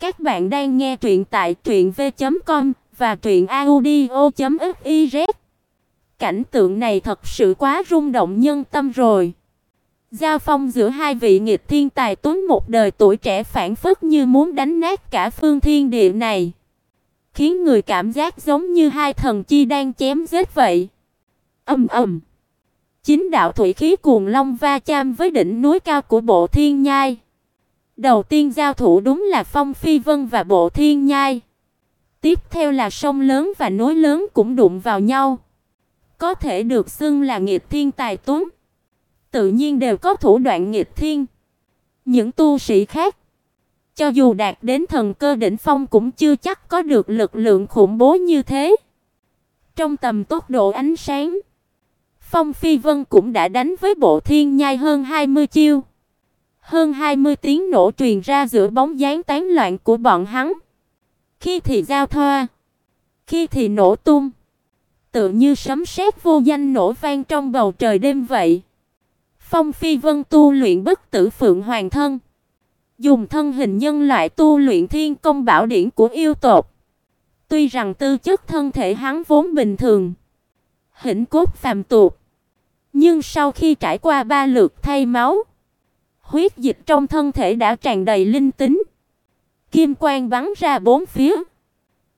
Các bạn đang nghe truyện tại truyệnv.com và truyệnaudio.fiz. Cảnh tượng này thật sự quá rung động nhân tâm rồi. Giao phong giữa hai vị nghịch thiên tài tuấn một đời tuổi trẻ phản phất như muốn đánh nát cả phương thiên địa này, khiến người cảm giác giống như hai thần chi đang chém giết vậy. Ầm ầm. Chính đạo thủy khí cuồng long va chạm với đỉnh núi cao của Bộ Thiên Nhai. Đầu tiên giao thủ đúng là Phong Phi Vân và Bộ Thiên Nhai. Tiếp theo là sông lớn và núi lớn cũng đụng vào nhau. Có thể được xưng là nghịch thiên tài tuấn. Tự nhiên đều có thủ đoạn nghịch thiên. Những tu sĩ khác, cho dù đạt đến thần cơ đỉnh phong cũng chưa chắc có được lực lượng khủng bố như thế. Trong tầm tốc độ ánh sáng, Phong Phi Vân cũng đã đánh với Bộ Thiên Nhai hơn 20 chiêu. Hơn 20 tiếng nổ truyền ra giữa bóng dáng tán loạn của bọn hắn. Khi thì giao thoa, khi thì nổ tung, tựa như sấm sét vô danh nổ vang trong bầu trời đêm vậy. Phong Phi Vân tu luyện bất tử phượng hoàng thân, dùng thân hình nhân loại tu luyện thiên công bảo điển của yêu tộc. Tuy rằng tư chất thân thể hắn vốn bình thường, hỉnh cốt phàm tục, nhưng sau khi trải qua ba lượt thay máu, huyết dịch trong thân thể đã tràn đầy linh tính. Kim quang bắn ra bốn phía.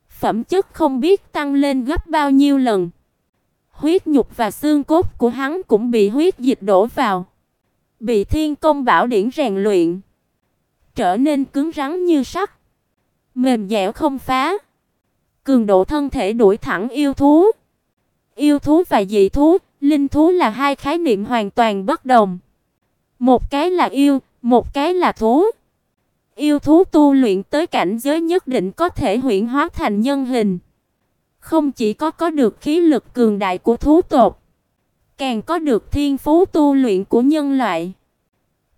Phẩm chất không biết tăng lên gấp bao nhiêu lần. Huyết nhục và xương cốt của hắn cũng bị huyết dịch đổ vào, bị thiên công bảo điển rèn luyện, trở nên cứng rắn như sắt, mềm dẻo không phá. Cường độ thân thể đuổi thẳng yêu thú. Yêu thú và dị thú, linh thú là hai khái niệm hoàn toàn bất đồng. Một cái là yêu, một cái là thú. Yêu thú tu luyện tới cảnh giới nhất định có thể huyễn hóa thành nhân hình. Không chỉ có có được khí lực cường đại của thú tộc, càng có được thiên phú tu luyện của nhân loại.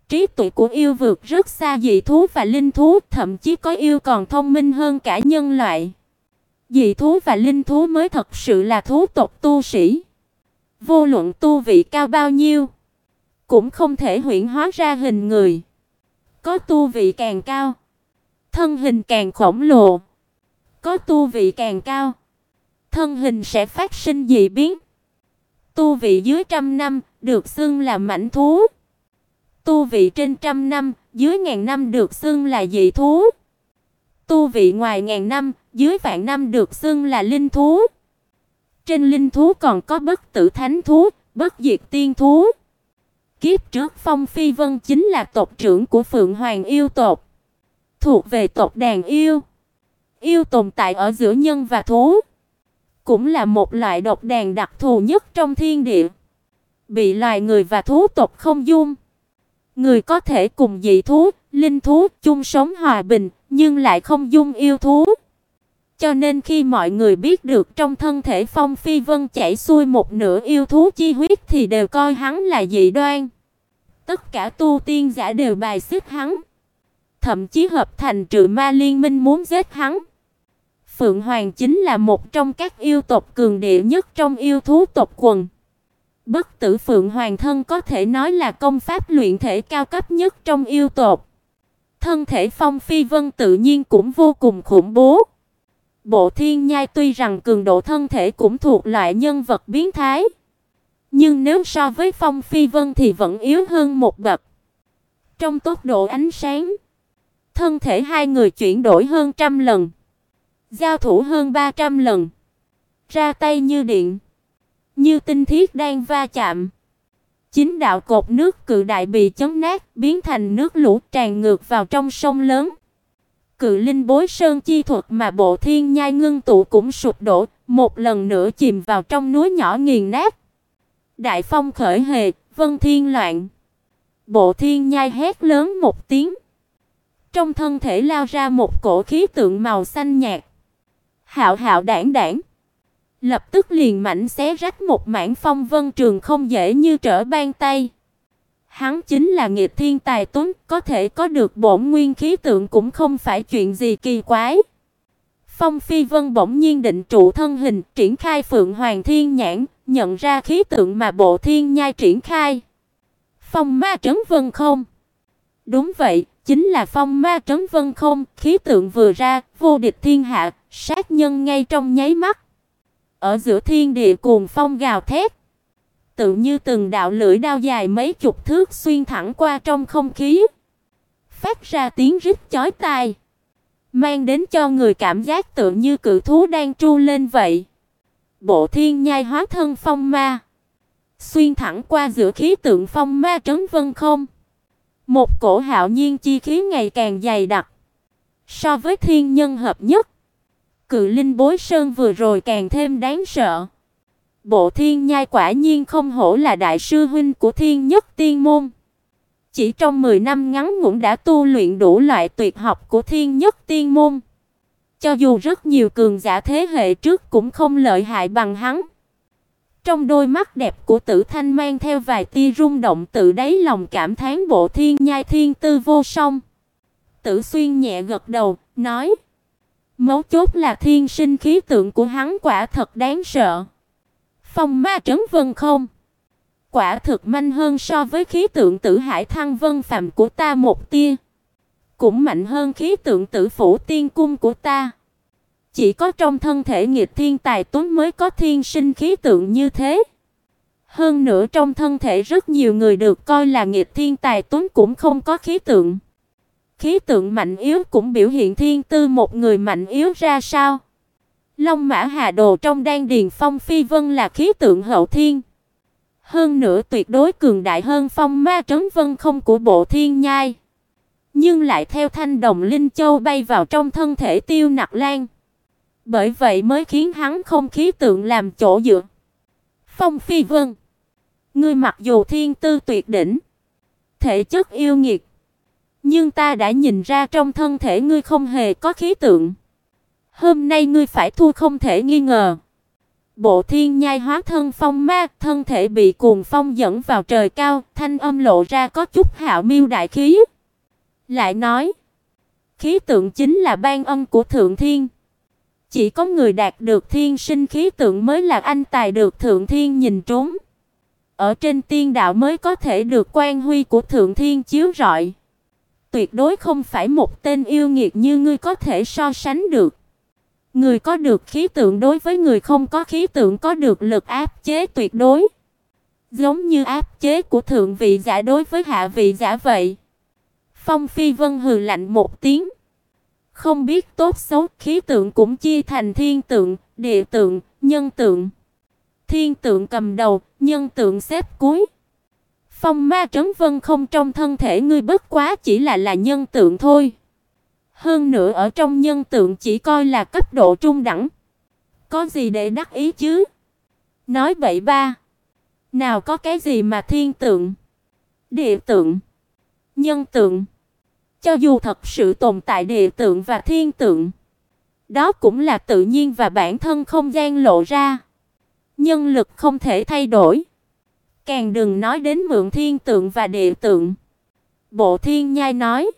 Trí tuệ của yêu vượt rất xa dị thú và linh thú, thậm chí có yêu còn thông minh hơn cả nhân loại. Dị thú và linh thú mới thật sự là thú tộc tu sĩ. Vô luận tu vị cao bao nhiêu, cũng không thể huyễn hóa ra hình người. Có tu vị càng cao, thân hình càng khổng lồ. Có tu vị càng cao, thân hình sẽ phát sinh dị biến. Tu vị dưới trăm năm được xưng là mãnh thú. Tu vị trên trăm năm, dưới ngàn năm được xưng là dị thú. Tu vị ngoài ngàn năm, dưới vạn năm được xưng là linh thú. Trên linh thú còn có bất tử thánh thú, bất diệt tiên thú. Kiếp trước Phong Phi Vân chính là tộc trưởng của Phượng Hoàng yêu tộc, thuộc về tộc đàn yêu. Yêu tồn tại ở giữa nhân và thú, cũng là một loại độc đàn đặc thù nhất trong thiên địa, bị loài người và thú tộc không dung. Người có thể cùng dị thú, linh thú chung sống hòa bình, nhưng lại không dung yêu thú. Cho nên khi mọi người biết được trong thân thể Phong Phi Vân chảy xuôi một nửa yêu thú chi huyết thì đều coi hắn là dị đoan. Tất cả tu tiên giả đều bài xích hắn, thậm chí hợp thành trừ ma liên minh muốn giết hắn. Phượng Hoàng chính là một trong các yêu tộc cường địa nhất trong yêu thú tộc quần. Bất tử Phượng Hoàng thân có thể nói là công pháp luyện thể cao cấp nhất trong yêu tộc. Thân thể Phong Phi Vân tự nhiên cũng vô cùng khủng bố. Bộ Thiên Nhai tuy rằng cường độ thân thể cũng thuộc loại nhân vật biến thái, nhưng nếu so với Phong Phi Vân thì vẫn yếu hơn một bậc. Trong tốc độ ánh sáng, thân thể hai người chuyển đổi hơn trăm lần, giao thủ hơn 300 lần, ra tay như điện, như tinh thiết đang va chạm. Chính đạo cột nước cự đại bị chấn nát, biến thành nước lũ tràn ngược vào trong sông lớn. Cự linh bối sơn chi thuật mà bộ thiên nhai ngưng tụ cũng sụp đổ, một lần nữa chìm vào trong núi nhỏ nghiền nát. Đại phong khởi hề, vân thiên loạn. Bộ thiên nhai hét lớn một tiếng. Trong thân thể lao ra một cổ khí tượng màu xanh nhạt. Hạo hạo đảng đảng. Lập tức liền mảnh xé rách một mảng phong vân trường không dễ như trở ban tay. Hắn chính là nghiệt thiên tài tuấn, có thể có được bổn nguyên khí tượng cũng không phải chuyện gì kỳ quái. Phong Phi Vân bỗng nhiên định trụ thân hình, triển khai Phượng Hoàng Thiên Nhãn, nhận ra khí tượng mà Bộ Thiên Nhai triển khai. Phong Ma trấn vân không? Đúng vậy, chính là phong ma trấn vân không, khí tượng vừa ra, vô địch thiên hạ, sát nhân ngay trong nháy mắt. Ở giữa thiên địa cuồng phong gào thét, tự như từng đạo lưỡi đao dài mấy chục thước xuyên thẳng qua trong không khí, phát ra tiếng rít chói tai, mang đến cho người cảm giác tự như cự thú đang tru lên vậy. Bộ thiên nhai hóa thân phong ma, xuyên thẳng qua giữa khí tượng phong ma trấn vân không. Một cổ hạo nhiên chi khí ngày càng dày đặc. So với thiên nhân hợp nhất, cự linh bối sơn vừa rồi càng thêm đáng sợ. Bộ thiên nhai quả nhiên không hổ là đại sư huynh của thiên nhất tiên môn. Chỉ trong 10 năm ngắn ngủn đã tu luyện đủ loại tuyệt học của thiên nhất tiên môn. Cho dù rất nhiều cường giả thế hệ trước cũng không lợi hại bằng hắn. Trong đôi mắt đẹp của Tử Thanh mang theo vài tia rung động tự đáy lòng cảm thán bộ thiên nhai thiên tư vô song. Tử Xuyên nhẹ gật đầu, nói: "Mấu chốt là thiên sinh khí tượng của hắn quả thật đáng sợ." Phong ma trấn vân không, quả thực manh hơn so với khí tượng Tử Hải Thăng Vân phàm của ta một tia, cũng mạnh hơn khí tượng Tử Phủ Tiên cung của ta. Chỉ có trong thân thể nghịch thiên tài tuấn mới có thiên sinh khí tượng như thế. Hơn nữa trong thân thể rất nhiều người được coi là nghịch thiên tài tuấn cũng không có khí tượng. Khí tượng mạnh yếu cũng biểu hiện thiên tư một người mạnh yếu ra sao. Long Mã Hà Đồ trong đan điền Phong Phi Vân là khí tượng hậu thiên. Hơn nữa tuyệt đối cường đại hơn Phong Ma Trấn Vân không của bộ thiên nhai. Nhưng lại theo thanh đồng linh châu bay vào trong thân thể Tiêu Nặc Lan. Bởi vậy mới khiến hắn không khí tượng làm chỗ dựa. Phong Phi Vân, ngươi mặc dù thiên tư tuyệt đỉnh, thể chất yêu nghiệt, nhưng ta đã nhìn ra trong thân thể ngươi không hề có khí tượng. Hôm nay ngươi phải thua không thể nghi ngờ. Bộ Thiên Nhai hóa thân phong ma, thân thể bị cuồng phong dẫn vào trời cao, thanh âm lộ ra có chút hạo miêu đại khí. Lại nói, khí tượng chính là ban ân của thượng thiên. Chỉ có người đạt được thiên sinh khí tượng mới là anh tài được thượng thiên nhìn trúng. Ở trên tiên đạo mới có thể được quan huy của thượng thiên chiếu rọi. Tuyệt đối không phải một tên yêu nghiệt như ngươi có thể so sánh được. Người có được khí tượng đối với người không có khí tượng có được lực áp chế tuyệt đối. Giống như áp chế của thượng vị giả đối với hạ vị giả vậy. Phong Phi Vân hừ lạnh một tiếng. Không biết tốt xấu, khí tượng cũng chia thành thiên tượng, địa tượng, nhân tượng. Thiên tượng cầm đầu, nhân tượng xếp cuối. Phong ma trấn vân không trong thân thể ngươi bất quá chỉ là là nhân tượng thôi. Hơn nữa ở trong nhân tượng chỉ coi là cấp độ trung đẳng. Có gì để đắc ý chứ? Nói bậy ba. Nào có cái gì mà thiên tượng, địa tượng, nhân tượng. Cho dù thật sự tồn tại địa tượng và thiên tượng, đó cũng là tự nhiên và bản thân không gian lộ ra. Nhân lực không thể thay đổi. Càng đừng nói đến mượn thiên tượng và địa tượng. Bộ Thiên Nhai nói,